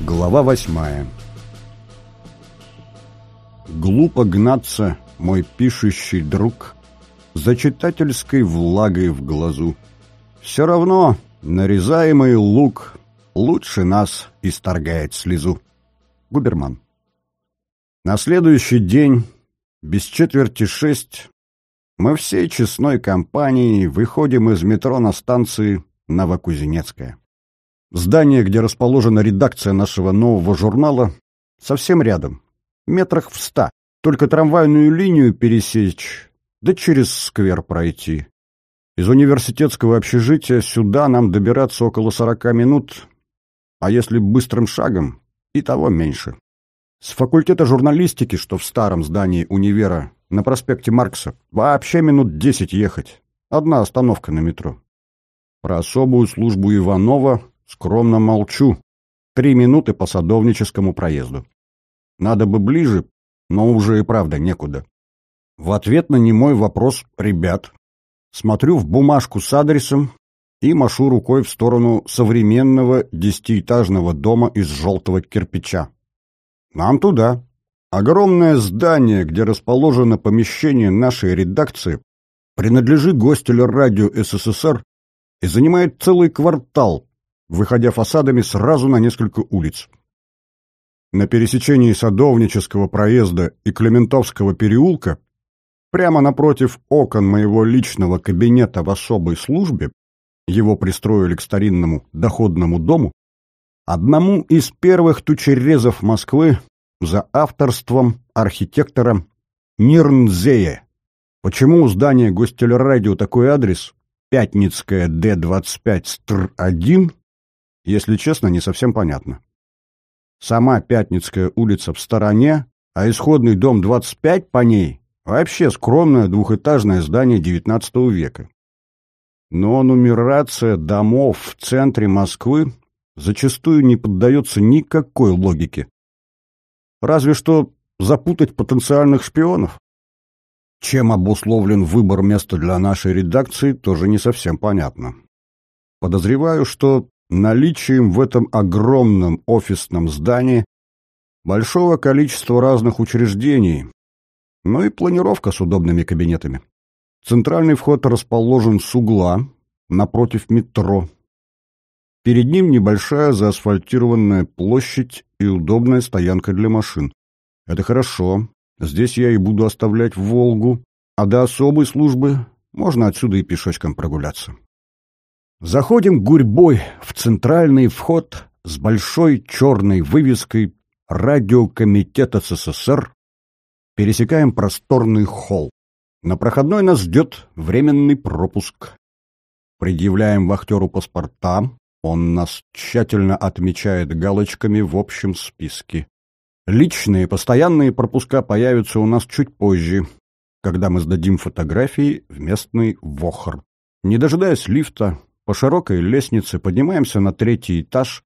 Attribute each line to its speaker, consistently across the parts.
Speaker 1: Глава восьмая Глупо гнаться, мой пишущий друг, За читательской влагой в глазу. Все равно нарезаемый лук Лучше нас исторгает слезу. Губерман На следующий день, без четверти шесть, мы всей честной компанией выходим из метро на станции Новокузнецкая. Здание, где расположена редакция нашего нового журнала, совсем рядом, метрах в ста. Только трамвайную линию пересечь, да через сквер пройти. Из университетского общежития сюда нам добираться около сорока минут, а если быстрым шагом, и того меньше. С факультета журналистики, что в старом здании универа, на проспекте Маркса, вообще минут десять ехать. Одна остановка на метро. Про особую службу Иванова Скромно молчу. Три минуты по садовническому проезду. Надо бы ближе, но уже и правда некуда. В ответ на немой вопрос «Ребят». Смотрю в бумажку с адресом и машу рукой в сторону современного десятиэтажного дома из желтого кирпича. Нам туда. Огромное здание, где расположено помещение нашей редакции, принадлежит гостелю радио СССР и занимает целый квартал, выходя фасадами сразу на несколько улиц. На пересечении Садовнического проезда и Клементовского переулка, прямо напротив окон моего личного кабинета в особой службе, его пристроили к старинному доходному дому, одному из первых тучерезов Москвы за авторством архитектора Нирнзея. Почему у здания гостелерадио такой адрес? Пятницкая, Д-25, Стр-1, если честно, не совсем понятно. Сама Пятницкая улица в стороне, а исходный дом 25 по ней — вообще скромное двухэтажное здание XIX века. Но нумерация домов в центре Москвы зачастую не поддается никакой логике. Разве что запутать потенциальных шпионов. Чем обусловлен выбор места для нашей редакции, тоже не совсем понятно. Подозреваю, что наличием в этом огромном офисном здании большого количества разных учреждений, ну и планировка с удобными кабинетами. Центральный вход расположен с угла, напротив метро. Перед ним небольшая заасфальтированная площадь и удобная стоянка для машин. Это хорошо, здесь я и буду оставлять «Волгу», а до особой службы можно отсюда и пешочком прогуляться. Заходим гурьбой в центральный вход с большой черной вывеской «Радиокомитет СССР», пересекаем просторный холл. На проходной нас ждет временный пропуск. Предъявляем вахтеру паспорта, он нас тщательно отмечает галочками в общем списке. Личные, постоянные пропуска появятся у нас чуть позже, когда мы сдадим фотографии в местный ВОХР. Не дожидаясь лифта, по широкой лестнице поднимаемся на третий этаж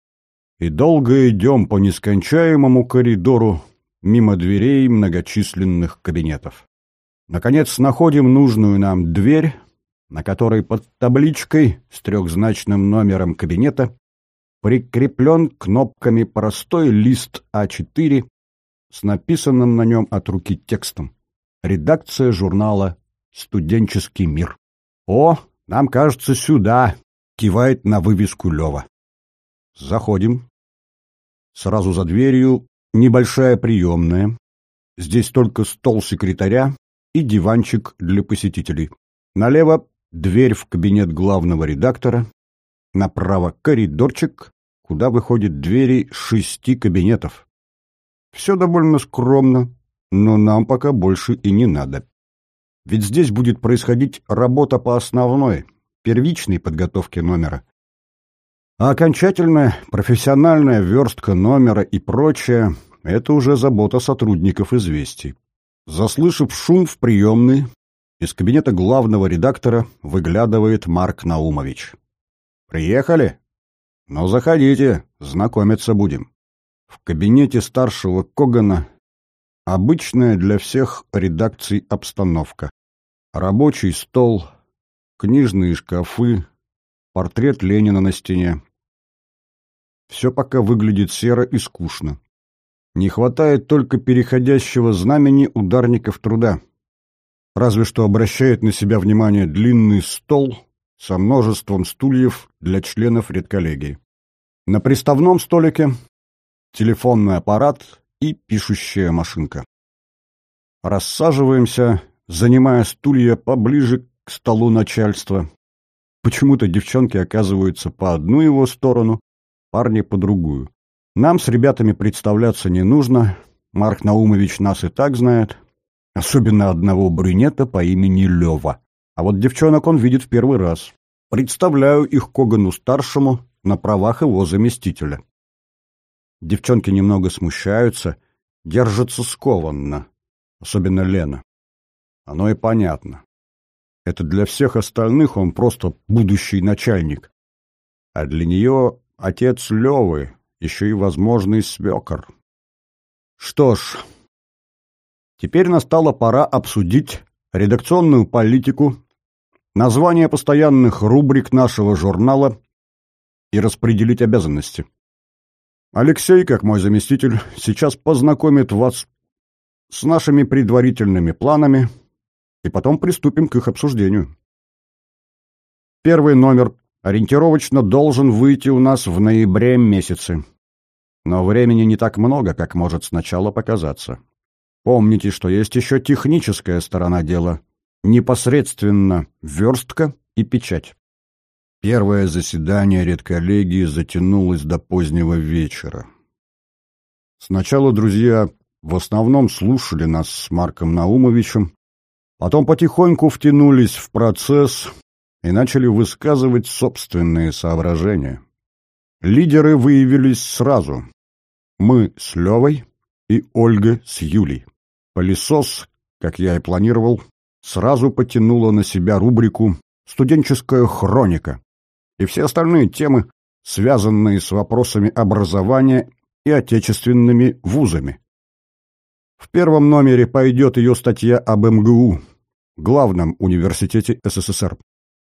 Speaker 1: и долго идем по нескончаемому коридору мимо дверей многочисленных кабинетов. Наконец находим нужную нам дверь, на которой под табличкой с трехзначным номером кабинета прикреплен кнопками простой лист А4 с написанным на нем от руки текстом. Редакция журнала «Студенческий мир». «О, нам кажется, сюда Кивает на вывеску Лева. Заходим. Сразу за дверью небольшая приемная. Здесь только стол секретаря и диванчик для посетителей. Налево дверь в кабинет главного редактора. Направо коридорчик, куда выходят двери шести кабинетов. Все довольно скромно, но нам пока больше и не надо. Ведь здесь будет происходить работа по основной, первичной подготовки номера. А окончательная профессиональная верстка номера и прочее – это уже забота сотрудников «Известий». Заслышав шум в приемной, из кабинета главного редактора выглядывает Марк Наумович. «Приехали? Ну, заходите, знакомиться будем». В кабинете старшего Когана обычная для всех редакций обстановка. Рабочий стол, книжные шкафы, портрет Ленина на стене. все пока выглядит серо и скучно. Не хватает только переходящего знамени ударников труда. Разве что обращает на себя внимание длинный стол со множеством стульев для членов редколлегии. На приставном столике телефонный аппарат и пишущая машинка. Рассаживаемся, занимая стулья поближе к столу начальства. Почему-то девчонки оказываются по одну его сторону, парни по другую. Нам с ребятами представляться не нужно, Марк Наумович нас и так знает, особенно одного брюнета по имени Лева. А вот девчонок он видит в первый раз. Представляю их Когану-старшему на правах его заместителя. Девчонки немного смущаются, держатся скованно, особенно Лена. Оно и понятно. Это для всех остальных он просто будущий начальник. А для нее отец Левы, еще и возможный свекор. Что ж, теперь настала пора обсудить редакционную политику, название постоянных рубрик нашего журнала и распределить обязанности. Алексей, как мой заместитель, сейчас познакомит вас с нашими предварительными планами, и потом приступим к их обсуждению. Первый номер ориентировочно должен выйти у нас в ноябре месяце. Но времени не так много, как может сначала показаться. Помните, что есть еще техническая сторона дела. Непосредственно верстка и печать. Первое заседание редколлегии затянулось до позднего вечера. Сначала друзья в основном слушали нас с Марком Наумовичем, потом потихоньку втянулись в процесс и начали высказывать собственные соображения. Лидеры выявились сразу. Мы с Левой и Ольга с Юлей. Пылесос, как я и планировал, сразу потянула на себя рубрику «Студенческая хроника» и все остальные темы, связанные с вопросами образования и отечественными вузами. В первом номере пойдет ее статья об МГУ, главном университете СССР.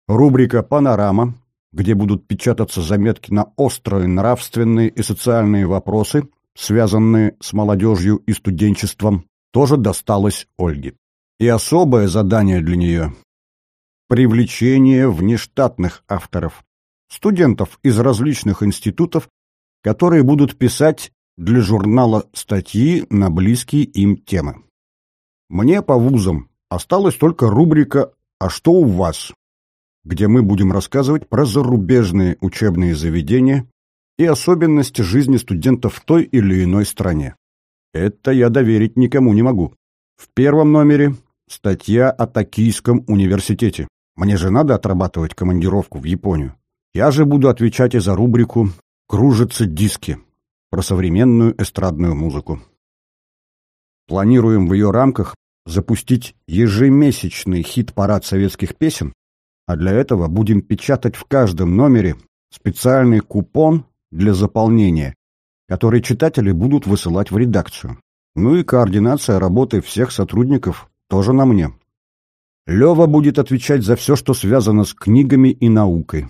Speaker 1: Рубрика «Панорама», где будут печататься заметки на острые нравственные и социальные вопросы, связанные с молодежью и студенчеством, тоже досталось Ольге. И особое задание для нее – привлечение внештатных авторов, студентов из различных институтов, которые будут писать для журнала статьи на близкие им темы. Мне по вузам осталась только рубрика «А что у вас?», где мы будем рассказывать про зарубежные учебные заведения и особенности жизни студентов в той или иной стране. Это я доверить никому не могу. В первом номере статья о Токийском университете. Мне же надо отрабатывать командировку в Японию. Я же буду отвечать и за рубрику «Кружатся диски» про современную эстрадную музыку. Планируем в ее рамках запустить ежемесячный хит-парад советских песен, а для этого будем печатать в каждом номере специальный купон для заполнения, который читатели будут высылать в редакцию. Ну и координация работы всех сотрудников тоже на мне. Лева будет отвечать за все, что связано с книгами и наукой.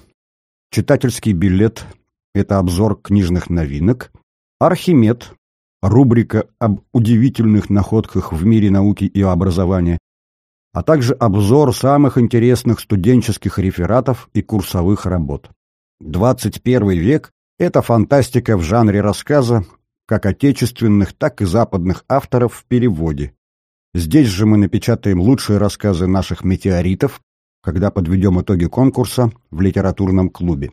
Speaker 1: Читательский билет – это обзор книжных новинок, Архимед, рубрика об удивительных находках в мире науки и образования, а также обзор самых интересных студенческих рефератов и курсовых работ. 21 век – это фантастика в жанре рассказа как отечественных, так и западных авторов в переводе. Здесь же мы напечатаем лучшие рассказы наших метеоритов, когда подведем итоги конкурса в литературном клубе.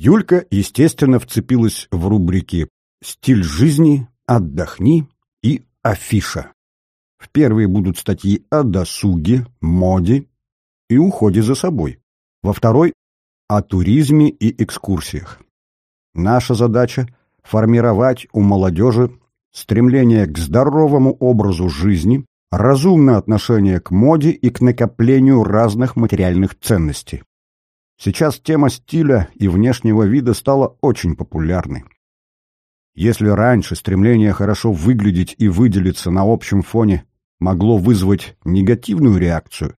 Speaker 1: Юлька, естественно, вцепилась в рубрики «Стиль жизни», «Отдохни» и «Афиша». В первые будут статьи о досуге, моде и уходе за собой. Во второй – о туризме и экскурсиях. Наша задача – формировать у молодежи стремление к здоровому образу жизни, разумное отношение к моде и к накоплению разных материальных ценностей. Сейчас тема стиля и внешнего вида стала очень популярной. Если раньше стремление хорошо выглядеть и выделиться на общем фоне могло вызвать негативную реакцию,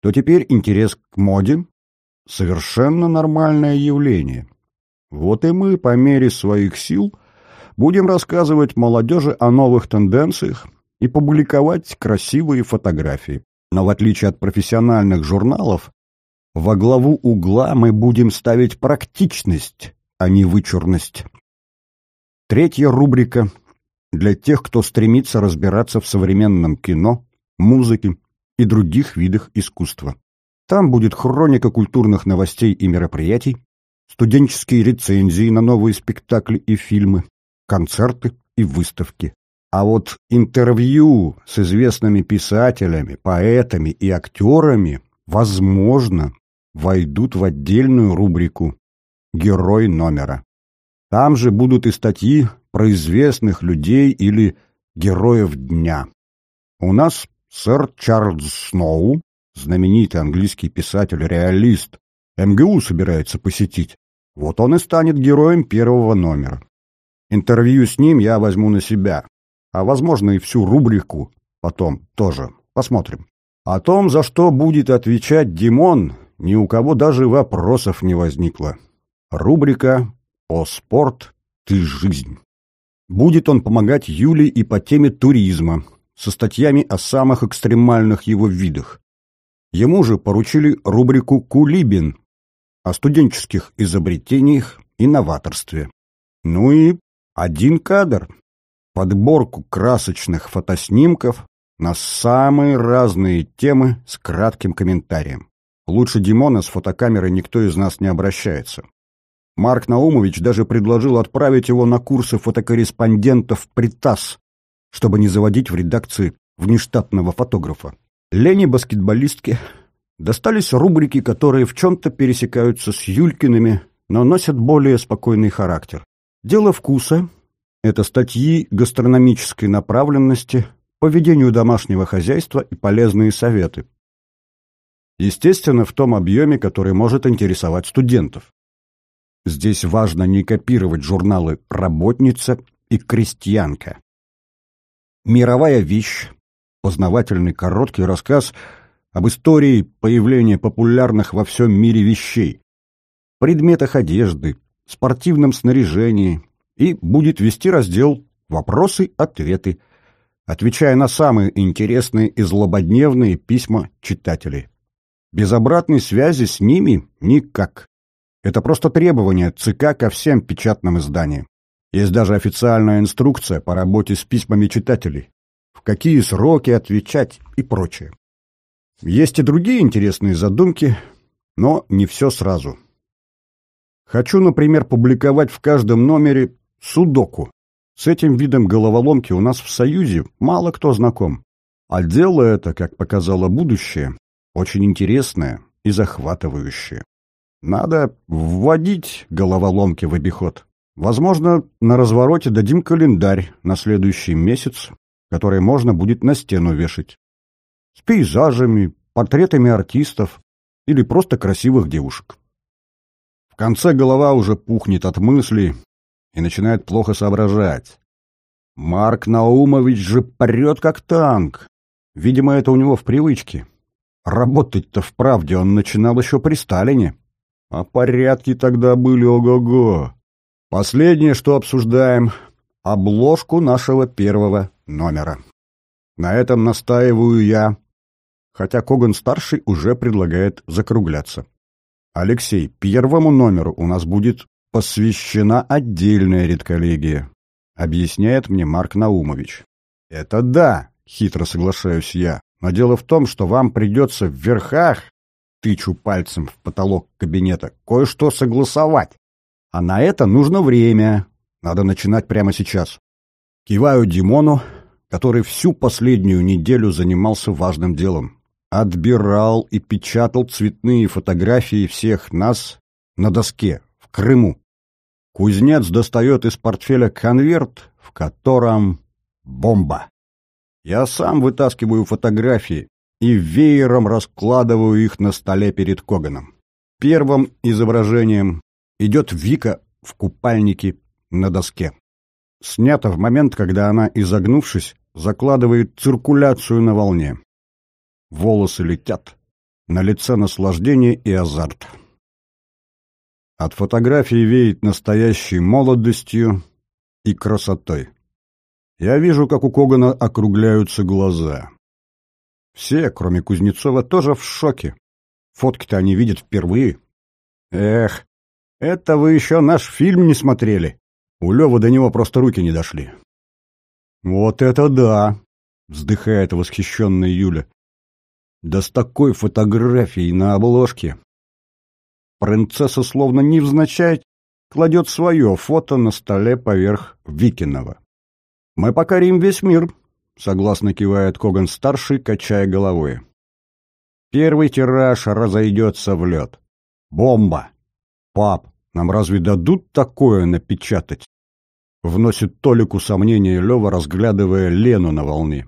Speaker 1: то теперь интерес к моде – совершенно нормальное явление. Вот и мы по мере своих сил будем рассказывать молодежи о новых тенденциях и публиковать красивые фотографии. Но в отличие от профессиональных журналов, во главу угла мы будем ставить практичность, а не вычурность. Третья рубрика для тех, кто стремится разбираться в современном кино, музыке и других видах искусства. Там будет хроника культурных новостей и мероприятий, студенческие рецензии на новые спектакли и фильмы, концерты и выставки. А вот интервью с известными писателями, поэтами и актерами, возможно, войдут в отдельную рубрику «Герой номера». Там же будут и статьи про известных людей или героев дня. У нас сэр Чарльз Сноу, знаменитый английский писатель-реалист, МГУ собирается посетить. Вот он и станет героем первого номера. Интервью с ним я возьму на себя, а, возможно, и всю рубрику потом тоже. Посмотрим. О том, за что будет отвечать Димон, ни у кого даже вопросов не возникло. Рубрика «О спорт, ты жизнь». Будет он помогать Юле и по теме туризма, со статьями о самых экстремальных его видах. Ему же поручили рубрику «Кулибин» о студенческих изобретениях и новаторстве. Ну и один кадр. Подборку красочных фотоснимков на самые разные темы с кратким комментарием. Лучше Димона с фотокамерой никто из нас не обращается. Марк Наумович даже предложил отправить его на курсы фотокорреспондентов при ТАСС, чтобы не заводить в редакции внештатного фотографа. Лене баскетболистке достались рубрики, которые в чем-то пересекаются с Юлькиными, но носят более спокойный характер. Дело вкуса – это статьи гастрономической направленности, по ведению домашнего хозяйства и полезные советы. Естественно, в том объеме, который может интересовать студентов. Здесь важно не копировать журналы «Работница» и «Крестьянка». Мировая вещь, познавательный короткий рассказ об истории появления популярных во всем мире вещей, предметах одежды, спортивном снаряжении и будет вести раздел «Вопросы-ответы», отвечая на самые интересные и злободневные письма читателей. Без обратной связи с ними никак. Это просто требование ЦК ко всем печатным изданиям. Есть даже официальная инструкция по работе с письмами читателей, в какие сроки отвечать и прочее. Есть и другие интересные задумки, но не все сразу. Хочу, например, публиковать в каждом номере судоку. С этим видом головоломки у нас в Союзе мало кто знаком. А дело это, как показало будущее, очень интересное и захватывающее. Надо вводить головоломки в обиход. Возможно, на развороте дадим календарь на следующий месяц, который можно будет на стену вешать. С пейзажами, портретами артистов или просто красивых девушек. В конце голова уже пухнет от мыслей и начинает плохо соображать. Марк Наумович же прет как танк. Видимо, это у него в привычке. Работать-то вправде он начинал еще при Сталине. А порядки тогда были ого-го. Последнее, что обсуждаем — обложку нашего первого номера. На этом настаиваю я, хотя Коган-старший уже предлагает закругляться. Алексей, первому номеру у нас будет посвящена отдельная редколлегия, объясняет мне Марк Наумович. Это да, хитро соглашаюсь я, но дело в том, что вам придется в верхах, тычу пальцем в потолок кабинета, кое-что согласовать. А на это нужно время. Надо начинать прямо сейчас. Киваю Димону, который всю последнюю неделю занимался важным делом. Отбирал и печатал цветные фотографии всех нас на доске в Крыму. Кузнец достает из портфеля конверт, в котором бомба. Я сам вытаскиваю фотографии и веером раскладываю их на столе перед Коганом. Первым изображением идет Вика в купальнике на доске. Снято в момент, когда она, изогнувшись, закладывает циркуляцию на волне. Волосы летят, на лице наслаждение и азарт. От фотографии веет настоящей молодостью и красотой. Я вижу, как у Когана округляются глаза. Все, кроме Кузнецова, тоже в шоке. Фотки-то они видят впервые. Эх, это вы еще наш фильм не смотрели. У Лёвы до него просто руки не дошли. Вот это да! Вздыхает восхищенная Юля. Да с такой фотографией на обложке. Принцесса словно невзначай кладет свое фото на столе поверх Викинова. «Мы покорим весь мир», — согласно кивает Коган-старший, качая головой. «Первый тираж разойдется в лед. Бомба! Пап, нам разве дадут такое напечатать?» Вносит Толику сомнение Лева, разглядывая Лену на волне.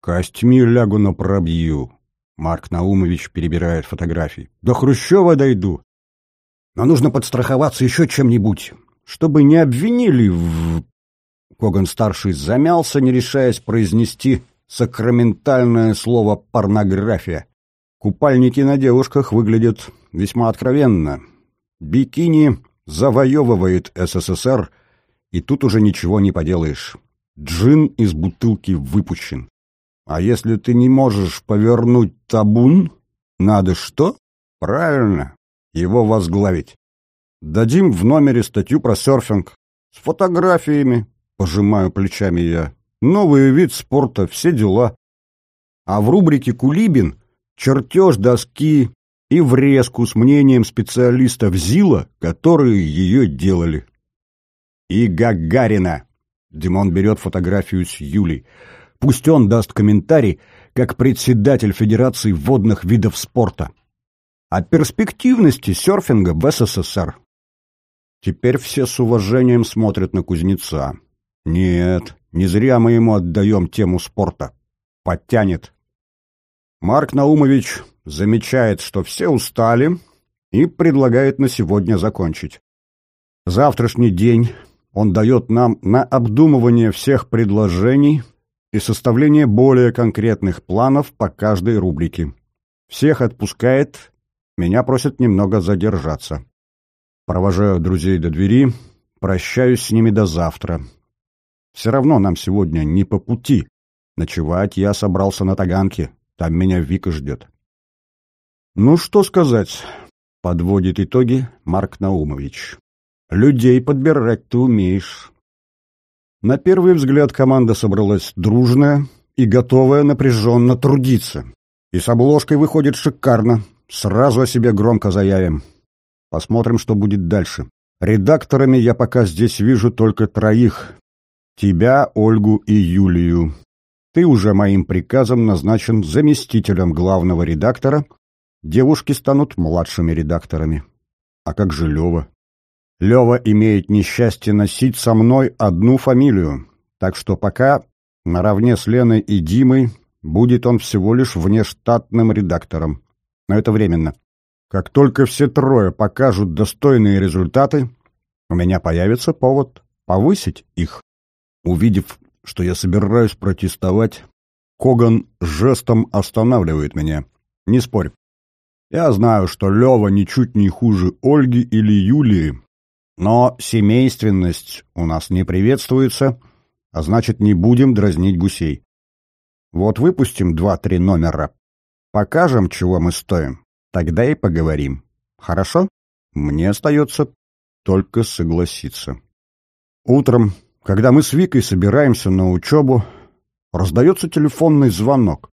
Speaker 1: «Костьми лягу на пробью», — Марк Наумович перебирает фотографии. «До Хрущева дойду. Но нужно подстраховаться еще чем-нибудь, чтобы не обвинили в Коган-старший замялся, не решаясь произнести сакраментальное слово «порнография». Купальники на девушках выглядят весьма откровенно. Бикини завоевывает СССР, и тут уже ничего не поделаешь. Джин из бутылки выпущен. А если ты не можешь повернуть табун, надо что? Правильно, его возглавить. Дадим в номере статью про серфинг с фотографиями, Пожимаю плечами я. Новый вид спорта, все дела. А в рубрике «Кулибин» чертеж доски и врезку с мнением специалистов ЗИЛа, которые ее делали. И Гагарина. Димон берет фотографию с Юлей. Пусть он даст комментарий, как председатель Федерации водных видов спорта. О перспективности серфинга в СССР. Теперь все с уважением смотрят на Кузнеца. Нет, не зря мы ему отдаем тему спорта. Подтянет. Марк Наумович замечает, что все устали, и предлагает на сегодня закончить. Завтрашний день он дает нам на обдумывание всех предложений и составление более конкретных планов по каждой рубрике. Всех отпускает, меня просят немного задержаться. Провожаю друзей до двери, прощаюсь с ними до завтра. Все равно нам сегодня не по пути. Ночевать я собрался на Таганке. Там меня Вика ждет. Ну, что сказать, подводит итоги Марк Наумович. Людей подбирать ты умеешь. На первый взгляд команда собралась дружная и готовая напряженно трудиться. И с обложкой выходит шикарно. Сразу о себе громко заявим. Посмотрим, что будет дальше. Редакторами я пока здесь вижу только троих. Тебя, Ольгу и Юлию. Ты уже моим приказом назначен заместителем главного редактора. Девушки станут младшими редакторами. А как же Лева? Лева имеет несчастье носить со мной одну фамилию, так что пока наравне с Леной и Димой будет он всего лишь внештатным редактором. Но это временно. Как только все трое покажут достойные результаты, у меня появится повод повысить их. Увидев, что я собираюсь протестовать, Коган жестом останавливает меня. Не спорь. Я знаю, что Лева ничуть не хуже Ольги или Юлии, но семейственность у нас не приветствуется, а значит, не будем дразнить гусей. Вот выпустим два-три номера, покажем, чего мы стоим, тогда и поговорим. Хорошо? Мне остается только согласиться. Утром когда мы с Викой собираемся на учебу, раздается телефонный звонок.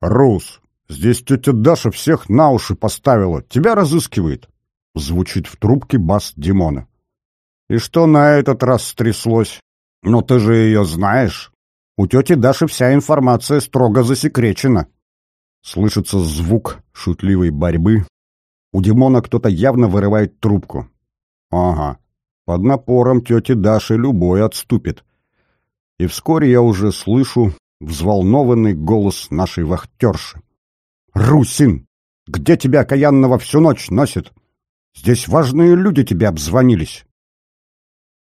Speaker 1: «Рус, здесь тетя Даша всех на уши поставила, тебя разыскивает», — звучит в трубке бас Димона. «И что на этот раз стряслось? Ну ты же ее знаешь. У тети Даши вся информация строго засекречена». Слышится звук шутливой борьбы. У Димона кто-то явно вырывает трубку. «Ага, под напором тети Даши любой отступит. И вскоре я уже слышу взволнованный голос нашей вахтерши. «Русин, где тебя окаянного всю ночь носит? Здесь важные люди тебе обзвонились».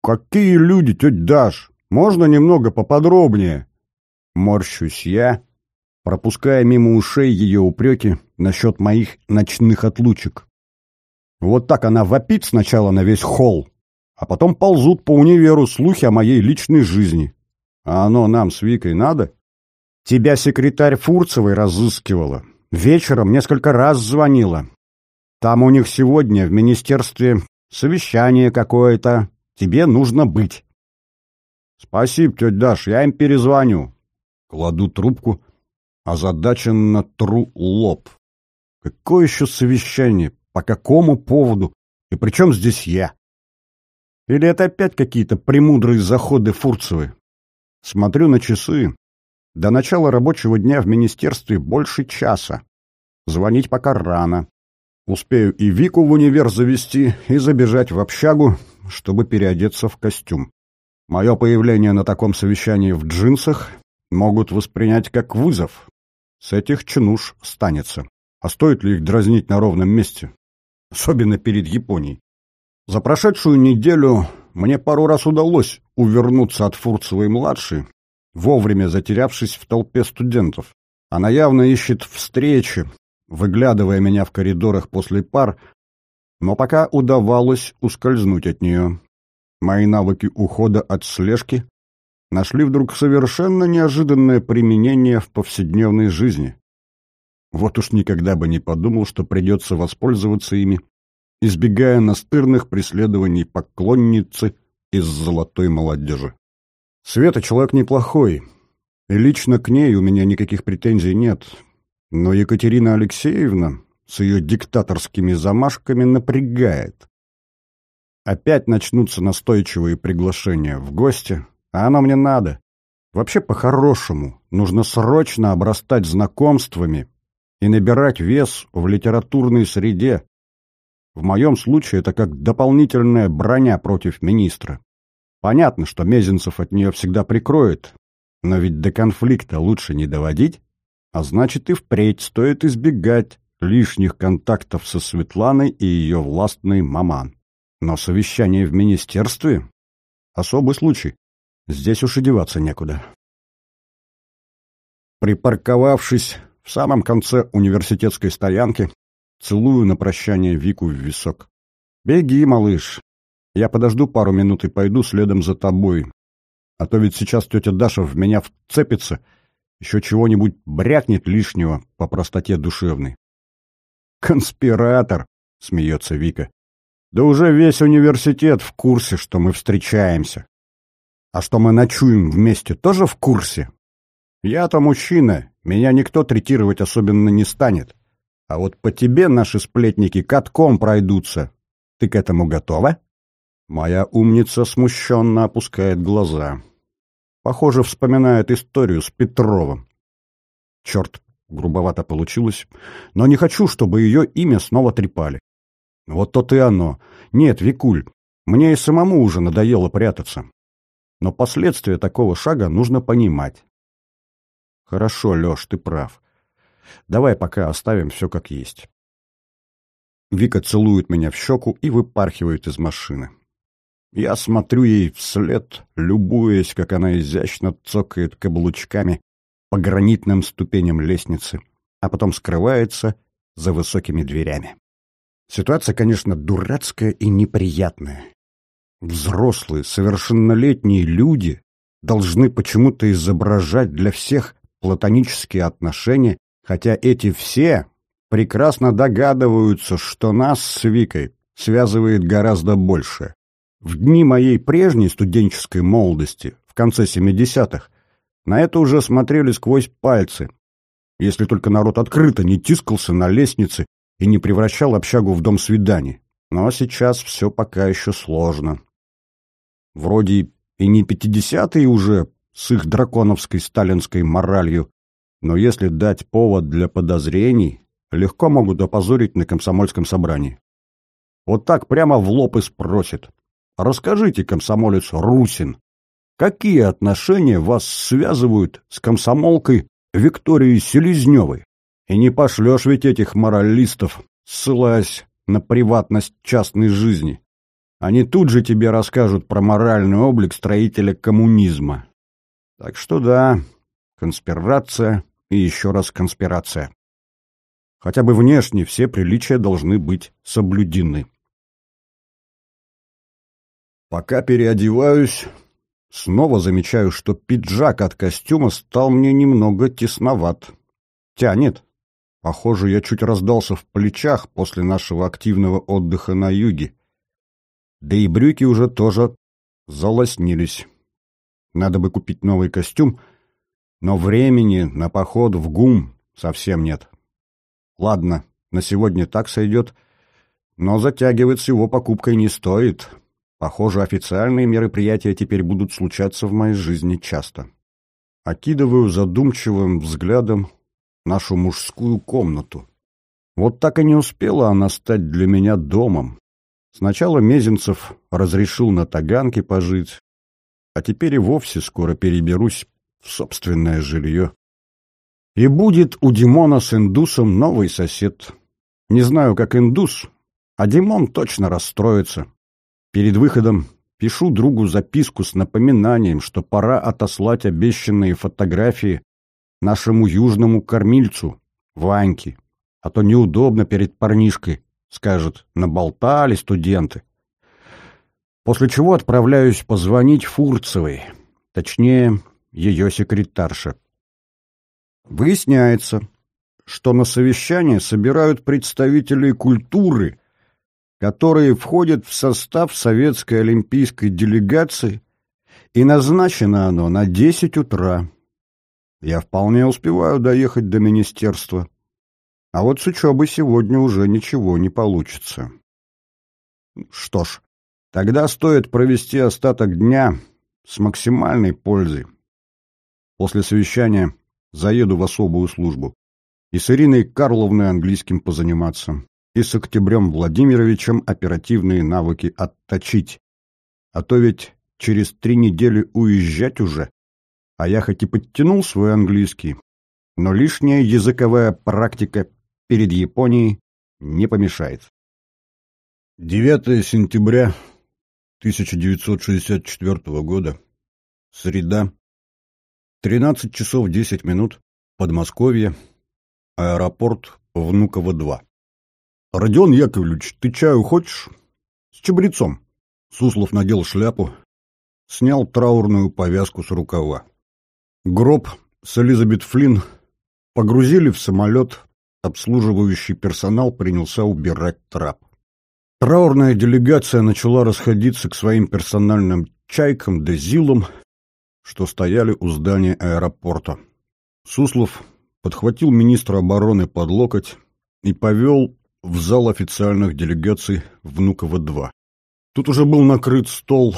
Speaker 1: «Какие люди, тетя Даш? Можно немного поподробнее?» Морщусь я, пропуская мимо ушей ее упреки насчет моих ночных отлучек. Вот так она вопит сначала на весь холл, а потом ползут по универу слухи о моей личной жизни. А оно нам с Викой надо? Тебя секретарь Фурцевой разыскивала. Вечером несколько раз звонила. Там у них сегодня в министерстве совещание какое-то. Тебе нужно быть. Спасибо, тетя Даш, я им перезвоню. Кладу трубку, озадаченно тру лоб. Какое еще совещание? По какому поводу? И при чем здесь я? Или это опять какие-то премудрые заходы Фурцевой? Смотрю на часы. До начала рабочего дня в министерстве больше часа. Звонить пока рано. Успею и Вику в универ завести, и забежать в общагу, чтобы переодеться в костюм. Мое появление на таком совещании в джинсах могут воспринять как вызов. С этих чинуш станется. А стоит ли их дразнить на ровном месте? Особенно перед Японией. За прошедшую неделю мне пару раз удалось увернуться от Фурцевой-младшей, вовремя затерявшись в толпе студентов. Она явно ищет встречи, выглядывая меня в коридорах после пар, но пока удавалось ускользнуть от нее. Мои навыки ухода от слежки нашли вдруг совершенно неожиданное применение в повседневной жизни. Вот уж никогда бы не подумал, что придется воспользоваться ими, избегая настырных преследований поклонницы из золотой молодежи. Света человек неплохой, и лично к ней у меня никаких претензий нет, но Екатерина Алексеевна с ее диктаторскими замашками напрягает. Опять начнутся настойчивые приглашения в гости, а оно мне надо. Вообще, по-хорошему, нужно срочно обрастать знакомствами и набирать вес в литературной среде. В моем случае это как дополнительная броня против министра. Понятно, что Мезенцев от нее всегда прикроет, но ведь до конфликта лучше не доводить. А значит, и впредь стоит избегать лишних контактов со Светланой и ее властной маман. Но совещание в министерстве — особый случай. Здесь уж и деваться некуда. Припарковавшись в самом конце университетской стоянки, целую на прощание Вику в висок. «Беги, малыш. Я подожду пару минут и пойду следом за тобой. А то ведь сейчас тетя Даша в меня вцепится — еще чего-нибудь брякнет лишнего по простоте душевной. «Конспиратор!» — смеется Вика. «Да уже весь университет в курсе, что мы встречаемся. А что мы ночуем вместе, тоже в курсе? Я-то мужчина, меня никто третировать особенно не станет. А вот по тебе наши сплетники катком пройдутся. Ты к этому готова?» Моя умница смущенно опускает глаза. Похоже, вспоминает историю с Петровым. Черт, грубовато получилось, но не хочу, чтобы ее имя снова трепали. Вот то и оно. Нет, Викуль, мне и самому уже надоело прятаться. Но последствия такого шага нужно понимать. Хорошо, Леш, ты прав. Давай пока оставим все как есть. Вика целует меня в щеку и выпархивает из машины. Я смотрю ей вслед, любуясь, как она изящно цокает каблучками по гранитным ступеням лестницы, а потом скрывается за высокими дверями. Ситуация, конечно, дурацкая и неприятная. Взрослые, совершеннолетние люди должны почему-то изображать для всех платонические отношения, хотя эти все прекрасно догадываются, что нас с Викой связывает гораздо больше. В дни моей прежней студенческой молодости, в конце 70-х, на это уже смотрели сквозь пальцы, если только народ открыто не тискался на лестнице и не превращал общагу в дом свиданий. Но сейчас все пока еще сложно. Вроде и не пятидесятые уже с их драконовской сталинской моралью, но если дать повод для подозрений, легко могут опозорить на комсомольском собрании. Вот так прямо в лоб и спросит. Расскажите, комсомолец Русин, какие отношения вас связывают с комсомолкой Викторией Селезневой? И не пошлешь ведь этих моралистов, ссылаясь на приватность частной жизни. Они тут же тебе расскажут про моральный облик строителя коммунизма. Так что да, конспирация и еще раз конспирация. Хотя бы внешне все приличия должны быть соблюдены. Пока переодеваюсь, снова замечаю, что пиджак от костюма стал мне немного тесноват. Тянет. Похоже, я чуть раздался в плечах после нашего активного отдыха на юге. Да и брюки уже тоже залоснились. Надо бы купить новый костюм, но времени на поход в ГУМ совсем нет. Ладно, на сегодня так сойдет, но затягивать с его покупкой не стоит. Похоже, официальные мероприятия теперь будут случаться в моей жизни часто. Окидываю задумчивым взглядом нашу мужскую комнату. Вот так и не успела она стать для меня домом. Сначала Мезенцев разрешил на Таганке пожить, а теперь и вовсе скоро переберусь в собственное жилье. И будет у Димона с индусом новый сосед. Не знаю, как индус, а Димон точно расстроится. Перед выходом пишу другу записку с напоминанием, что пора отослать обещанные фотографии нашему южному кормильцу, Ваньке, а то неудобно перед парнишкой, скажет, наболтали студенты. После чего отправляюсь позвонить Фурцевой, точнее, ее секретарше. Выясняется, что на совещание собирают представителей культуры, которые входят в состав советской олимпийской делегации, и назначено оно на 10 утра. Я вполне успеваю доехать до министерства. А вот с учебой сегодня уже ничего не получится. Что ж, тогда стоит провести остаток дня с максимальной пользой. После совещания заеду в особую службу. И с Ириной Карловной английским позаниматься. И с Октябрем Владимировичем оперативные навыки отточить. А то ведь через три недели уезжать уже. А я хоть и подтянул свой английский, но лишняя языковая практика перед Японией не помешает. 9 сентября 1964 года. Среда. 13 часов 10 минут. Подмосковье. Аэропорт Внуково-2. «Родион Яковлевич, ты чаю хочешь?» «С чабрецом». Суслов надел шляпу, снял траурную повязку с рукава. Гроб с Элизабет Флинн погрузили в самолет, обслуживающий персонал принялся убирать трап. Траурная делегация начала расходиться к своим персональным чайкам да зилам, что стояли у здания аэропорта. Суслов подхватил министра обороны под локоть и повел в зал официальных делегаций Внуково-2. Тут уже был накрыт стол,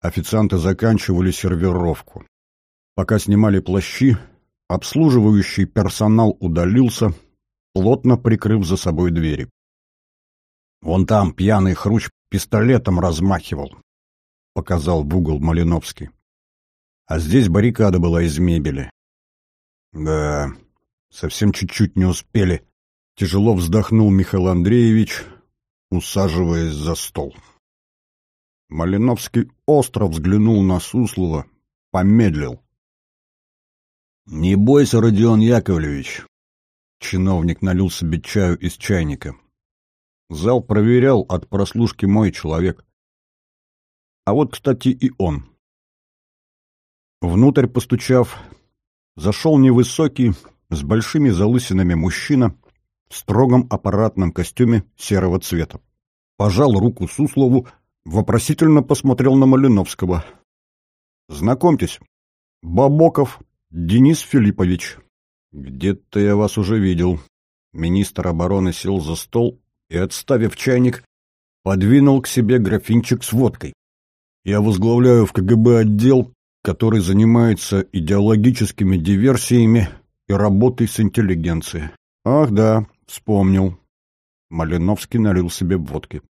Speaker 1: официанты заканчивали сервировку. Пока снимали плащи, обслуживающий персонал удалился, плотно прикрыв за собой двери. «Вон там пьяный хруч пистолетом размахивал», — показал в угол Малиновский. «А здесь баррикада была из мебели». «Да, совсем чуть-чуть не успели», — тяжело вздохнул Михаил Андреевич, усаживаясь за стол. Малиновский остро взглянул на Суслова, помедлил. «Не бойся, Родион Яковлевич!» Чиновник налил себе чаю из чайника. Зал проверял от прослушки мой человек. А вот, кстати, и он. Внутрь постучав, зашел невысокий, с большими залысинами мужчина в строгом аппаратном костюме серого цвета. Пожал руку Суслову, вопросительно посмотрел на Малиновского. «Знакомьтесь, Бабоков «Денис Филиппович, где-то я вас уже видел». Министр обороны сел за стол и, отставив чайник, подвинул к себе графинчик с водкой. «Я возглавляю в КГБ отдел, который занимается идеологическими диверсиями и работой с интеллигенцией». «Ах да, вспомнил». Малиновский налил себе водки.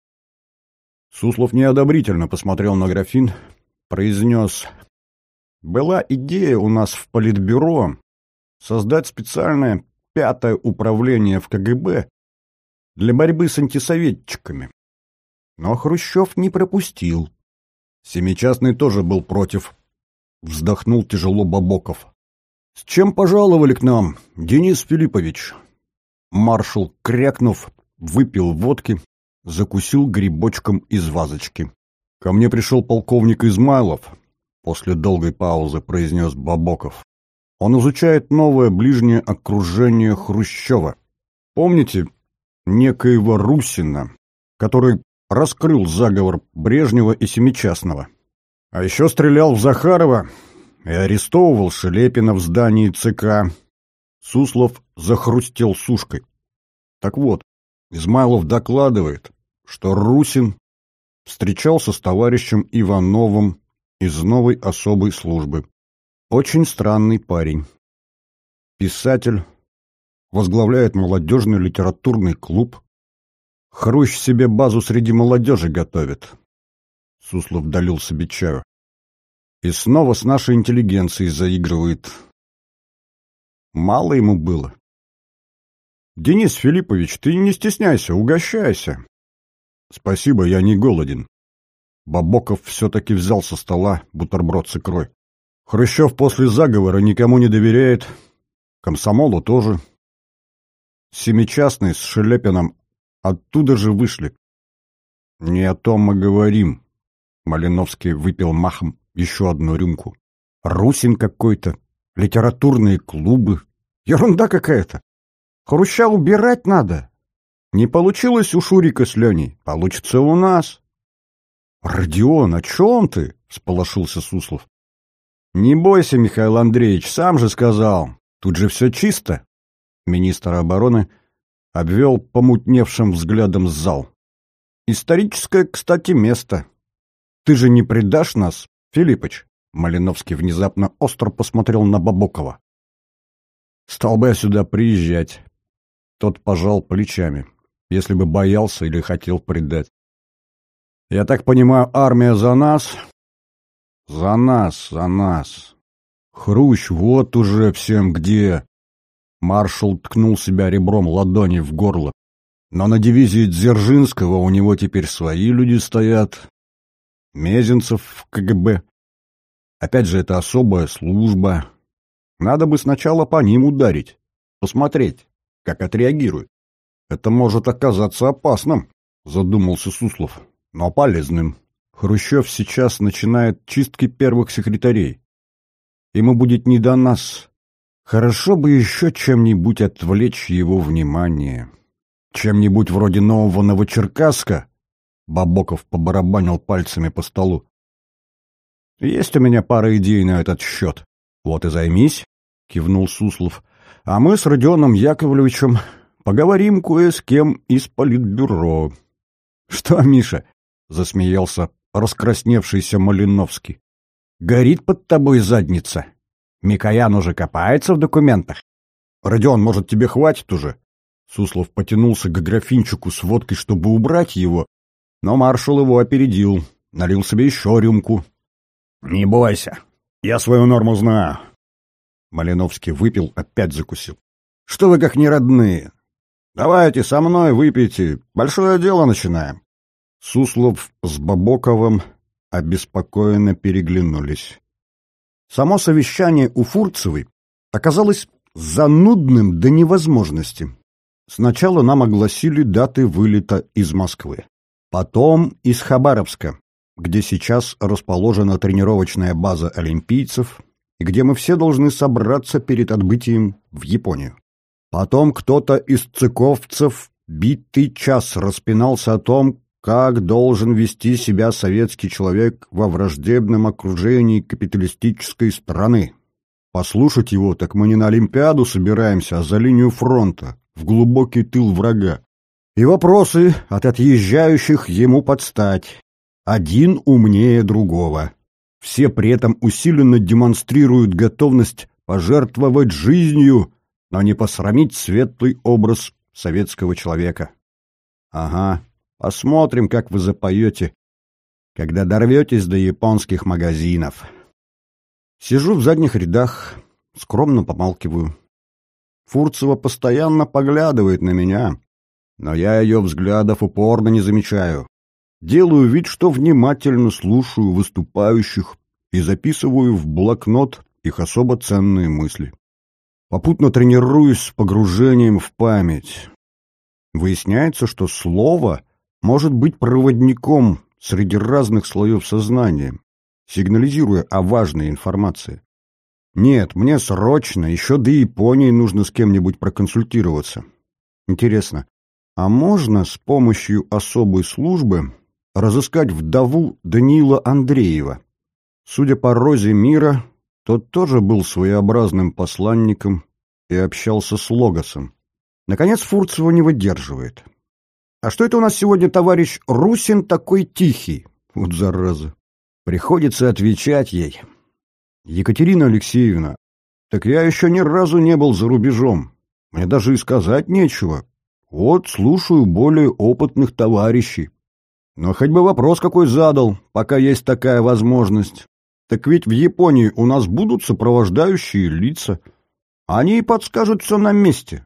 Speaker 1: Суслов неодобрительно посмотрел на графин, произнес была идея у нас в Политбюро создать специальное пятое управление в КГБ для борьбы с антисоветчиками. Но Хрущев не пропустил. Семичастный тоже был против. Вздохнул тяжело Бабоков. «С чем пожаловали к нам, Денис Филиппович?» Маршал, крякнув, выпил водки, закусил грибочком из вазочки. Ко мне пришел полковник Измайлов, после долгой паузы произнес Бабоков. Он изучает новое ближнее окружение Хрущева. Помните некоего Русина, который раскрыл заговор Брежнева и Семичастного? А еще стрелял в Захарова и арестовывал Шелепина в здании ЦК. Суслов захрустел сушкой. Так вот, Измайлов докладывает, что Русин встречался с товарищем Ивановым из новой особой службы. Очень странный парень. Писатель, возглавляет молодежный литературный клуб. Хрущ себе базу среди молодежи готовит. Суслов долил себе чаю. И снова с нашей интеллигенцией заигрывает. Мало ему было. Денис Филиппович, ты не стесняйся, угощайся. Спасибо, я не голоден. Бабоков все-таки взял со стола бутерброд с икрой. Хрущев после заговора никому не доверяет, комсомолу тоже. Семичастный с Шелепиным оттуда же вышли. Не о том мы говорим. Малиновский выпил махом еще одну рюмку. Русин какой-то, литературные клубы. Ерунда какая-то. Хруща убирать надо. Не получилось у Шурика с Леней, получится у нас. Родион, о чем ты? — сполошился Суслов. Не бойся, Михаил Андреевич, сам же сказал. Тут же все чисто. Министр обороны обвел помутневшим взглядом зал. Историческое, кстати, место. Ты же не предашь нас, Филиппыч? Малиновский внезапно остро посмотрел на Бабокова. Стал бы я сюда приезжать. Тот пожал плечами, если бы боялся или хотел предать. Я так понимаю, армия за нас? За нас, за нас. Хрущ, вот уже всем где. Маршал ткнул себя ребром ладони в горло. Но на дивизии Дзержинского у него теперь свои люди стоят. Мезенцев в КГБ. Опять же, это особая служба. Надо бы сначала по ним ударить, посмотреть как отреагирует. Это может оказаться опасным, задумался Суслов, но полезным. Хрущев сейчас начинает чистки первых секретарей. Ему будет не до нас. Хорошо бы еще чем-нибудь отвлечь его внимание. Чем-нибудь вроде нового Новочеркасска? Бабоков побарабанил пальцами по столу. Есть у меня пара идей на этот счет. Вот и займись, кивнул Суслов а мы с Родионом Яковлевичем поговорим кое с кем из политбюро. — Что, Миша? — засмеялся раскрасневшийся Малиновский. — Горит под тобой задница. Микоян уже копается в документах. — Родион, может, тебе хватит уже? Суслов потянулся к графинчику с водкой, чтобы убрать его, но маршал его опередил, налил себе еще рюмку. — Не бойся, я свою норму знаю. Малиновский выпил, опять закусил. — Что вы как не родные? Давайте со мной выпейте, большое дело начинаем. Суслов с Бабоковым обеспокоенно переглянулись. Само совещание у Фурцевой оказалось занудным до невозможности. Сначала нам огласили даты вылета из Москвы. Потом из Хабаровска, где сейчас расположена тренировочная база олимпийцев, и где мы все должны собраться перед отбытием в Японию. Потом кто-то из цыковцев битый час распинался о том, как должен вести себя советский человек во враждебном окружении капиталистической страны. Послушать его, так мы не на Олимпиаду собираемся, а за линию фронта, в глубокий тыл врага. И вопросы от отъезжающих ему подстать. Один умнее другого. Все при этом усиленно демонстрируют готовность пожертвовать жизнью, но не посрамить светлый образ советского человека. Ага, посмотрим, как вы запоете, когда дорветесь до японских магазинов. Сижу в задних рядах, скромно помалкиваю. Фурцева постоянно поглядывает на меня, но я ее взглядов упорно не замечаю. Делаю вид, что внимательно слушаю выступающих и записываю в блокнот их особо ценные мысли. Попутно тренируюсь с погружением в память. Выясняется, что слово может быть проводником среди разных слоев сознания, сигнализируя о важной информации. Нет, мне срочно, еще до Японии нужно с кем-нибудь проконсультироваться. Интересно, а можно с помощью особой службы разыскать вдову Даниила Андреева? Судя по розе мира, тот тоже был своеобразным посланником и общался с Логосом. Наконец Фурцева не выдерживает. «А что это у нас сегодня товарищ Русин такой тихий?» Вот зараза. Приходится отвечать ей. «Екатерина Алексеевна, так я еще ни разу не был за рубежом. Мне даже и сказать нечего. Вот слушаю более опытных товарищей. Но хоть бы вопрос какой задал, пока есть такая возможность. Так ведь в Японии у нас будут сопровождающие лица. Они и подскажут все на месте.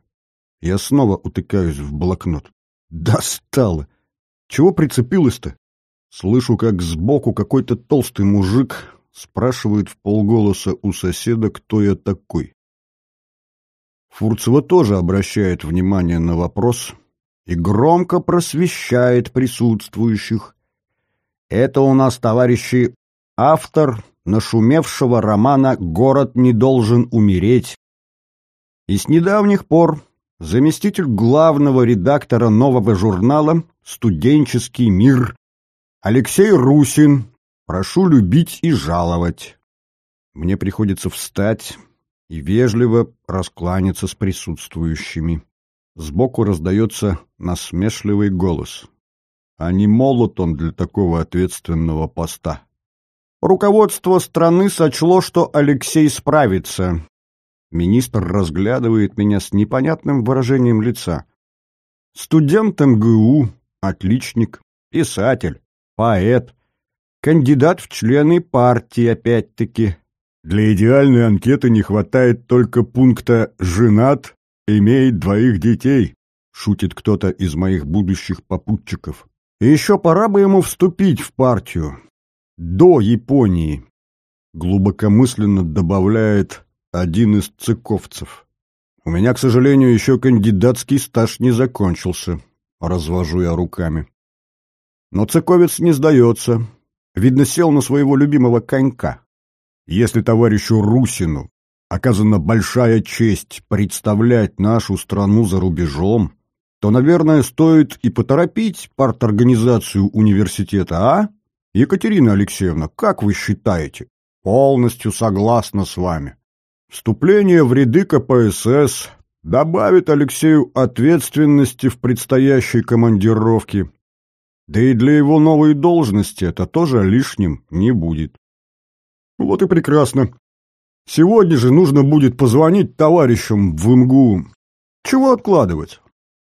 Speaker 1: Я снова утыкаюсь в блокнот. Достало! Чего прицепилась-то? Слышу, как сбоку какой-то толстый мужик спрашивает в полголоса у соседа, кто я такой. Фурцева тоже обращает внимание на вопрос и громко просвещает присутствующих. Это у нас, товарищи, автор нашумевшего романа «Город не должен умереть». И с недавних пор заместитель главного редактора нового журнала «Студенческий мир» Алексей Русин. Прошу любить и жаловать. Мне приходится встать и вежливо раскланяться с присутствующими. Сбоку раздается насмешливый голос. А не молод он для такого ответственного поста. Руководство страны сочло, что Алексей справится. Министр разглядывает меня с непонятным выражением лица. Студент МГУ, отличник, писатель, поэт, кандидат в члены партии опять-таки. Для идеальной анкеты не хватает только пункта «женат, имеет двоих детей», шутит кто-то из моих будущих попутчиков. И еще пора бы ему вступить в партию. До Японии. Глубокомысленно добавляет один из цыковцев. У меня, к сожалению, еще кандидатский стаж не закончился, развожу я руками. Но цыковец не сдается. Видно, сел на своего любимого конька. Если товарищу Русину оказана большая честь представлять нашу страну за рубежом, то, наверное, стоит и поторопить парторганизацию университета, а? Екатерина Алексеевна, как вы считаете? Полностью согласна с вами. Вступление в ряды КПСС добавит Алексею ответственности в предстоящей командировке. Да и для его новой должности это тоже лишним не будет. Вот и прекрасно. Сегодня же нужно будет позвонить товарищам в МГУ. Чего откладывать?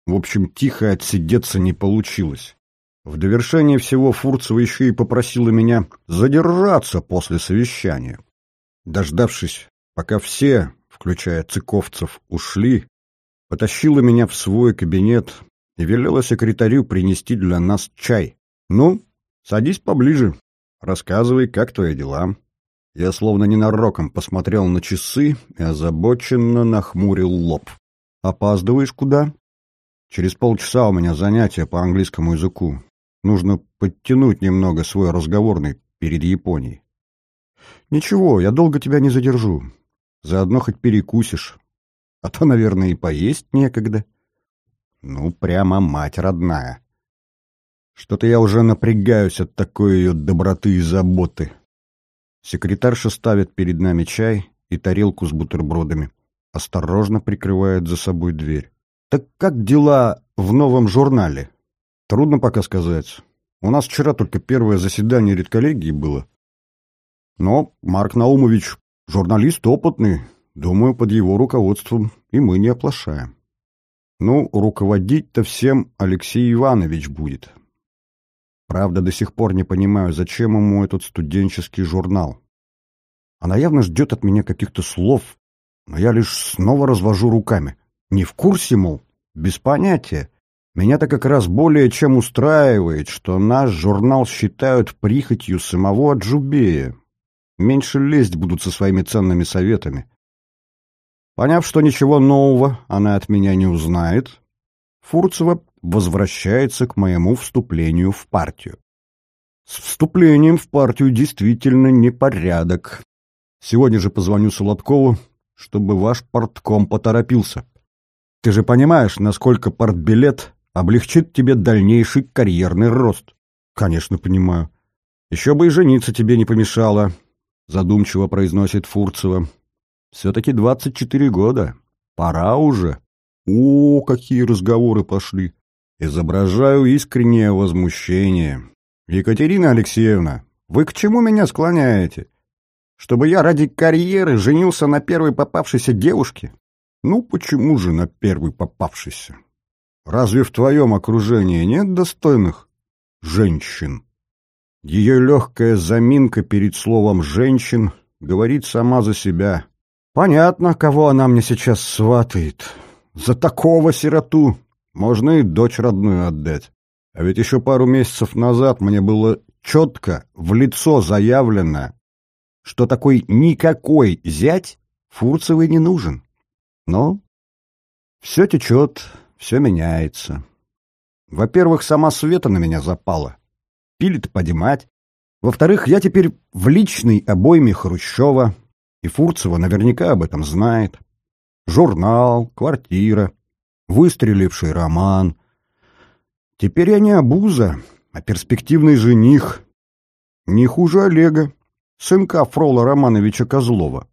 Speaker 1: В общем, тихо отсидеться не получилось. В довершение всего Фурцева еще и попросила меня задержаться после совещания. Дождавшись пока все, включая цыковцев, ушли, потащила меня в свой кабинет и велела секретарю принести для нас чай. «Ну, садись поближе, рассказывай, как твои дела». Я словно ненароком посмотрел на часы и озабоченно нахмурил лоб. «Опаздываешь куда?» «Через полчаса у меня занятие по английскому языку. Нужно подтянуть немного свой разговорный перед Японией». «Ничего, я долго тебя не задержу. Заодно хоть перекусишь. А то, наверное, и поесть некогда. Ну, прямо мать родная. Что-то я уже напрягаюсь от такой ее доброты и заботы. Секретарша ставит перед нами чай и тарелку с бутербродами. Осторожно прикрывает за собой дверь. Так как дела в новом журнале? Трудно пока сказать. У нас вчера только первое заседание редколлегии было. Но Марк Наумович Журналист опытный, думаю, под его руководством и мы не оплошаем. Ну, руководить-то всем Алексей Иванович будет. Правда, до сих пор не понимаю, зачем ему этот студенческий журнал. Она явно ждет от меня каких-то слов, но я лишь снова развожу руками. Не в курсе, мол, без понятия. Меня-то как раз более чем устраивает, что наш журнал считают прихотью самого Аджубея, меньше лезть будут со своими ценными советами. Поняв, что ничего нового она от меня не узнает, Фурцева возвращается к моему вступлению в партию. С вступлением в партию действительно непорядок. Сегодня же позвоню Солодкову, чтобы ваш портком поторопился. Ты же понимаешь, насколько портбилет облегчит тебе дальнейший карьерный рост. Конечно, понимаю. Еще бы и жениться тебе не помешало, задумчиво произносит Фурцева. Все-таки двадцать четыре года. Пора уже. О, какие разговоры пошли. Изображаю искреннее возмущение. Екатерина Алексеевна, вы к чему меня склоняете? Чтобы я ради карьеры женился на первой попавшейся девушке? Ну, почему же на первой попавшейся? Разве в твоем окружении нет достойных женщин? Ее легкая заминка перед словом «женщин» говорит сама за себя. Понятно, кого она мне сейчас сватает. За такого сироту можно и дочь родную отдать. А ведь еще пару месяцев назад мне было четко в лицо заявлено, что такой никакой зять Фурцевой не нужен. Но все течет, все меняется. Во-первых, сама Света на меня запала. Пилит подимать. Во-вторых, я теперь в личной обойме Хрущева, и Фурцева наверняка об этом знает. Журнал, квартира, выстреливший роман. Теперь я не обуза, а перспективный жених. Не хуже Олега, сынка Фрола Романовича Козлова.